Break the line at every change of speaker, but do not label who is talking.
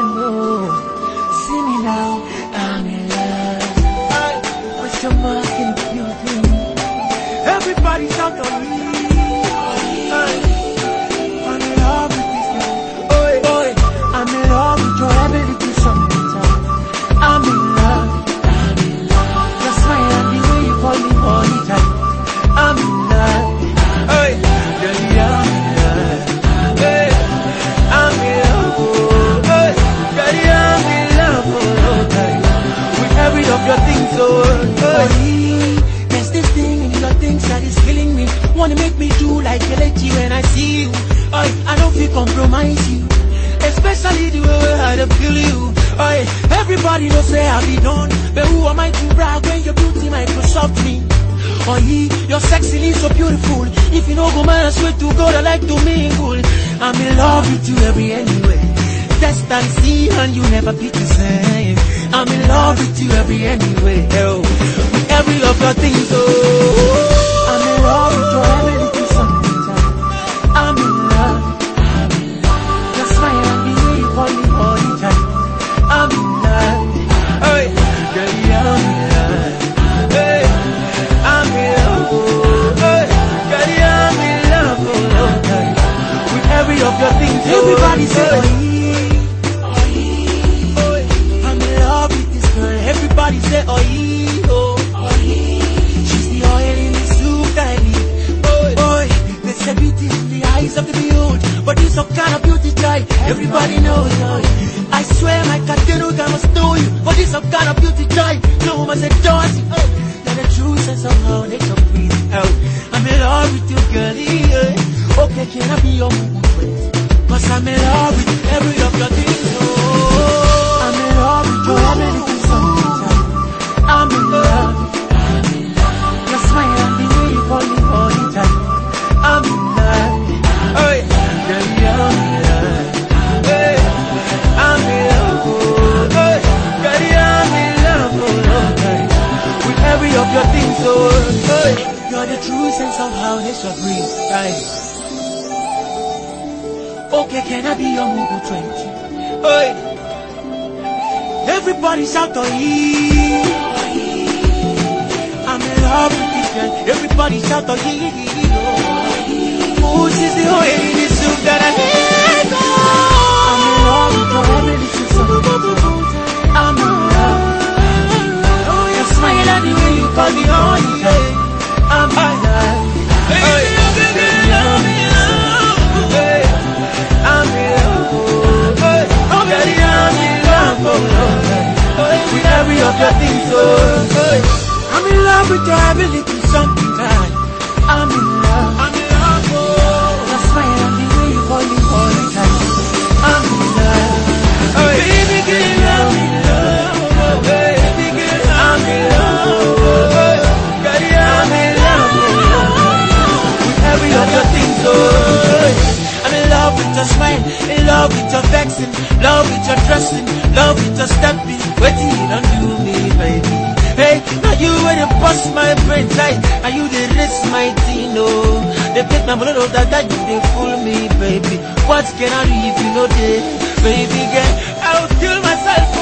know. See me now, I'm in love. With your mark in the building. Everybody shout on me. Killing me. Wanna make me do like Kelechi when I see you. Oi, I don't feel compromise you. Especially the way I dey feel you. Oi, everybody knows say I be done. But who am I to brag when your beauty Microsoft me? Oh, your sexy so beautiful. If you know go man, I swear to God, I like to mingle. I'm in love with you every anyway. Test and see, and you never be the same. I'm in love with you every anyway. Oh, every of your things, oh. I'm in love Some kind of beauty type. Everybody knows. Oh, I swear my I must know you. But this some kind of beauty type. No one adore you. Oh, you're the true sense of how nature breathes out. I'm in love with you, girlie. Okay, can I be your movement? Cause I'm in love with every of your things. Oh, hey. You're the true sense of how nature breathes, right? Okay, can I be your Mugu 20? Hey, everybody shout, oh, yeah. I'm in love with this. Everybody shout out, yeah, of your things, oh. I'm in love with your ability sometimes. I'm in love. I'm in love. Oh. And the way you call me all the time. I'm in love. Baby girl, I'm in love. Oh. Baby girl, I'm in love. Oh. Girl, I'm in love. Oh, with every of your things, oh. I'm in love with your smile, in love with your vexing, love with your dressing, love with your stepping. Waiting on you now you where they bust my brain tight, and you they risk my tino. Oh. They pick my blood oh, that that you they fool me, baby. What can I do if you know they, baby girl? I would kill myself oh.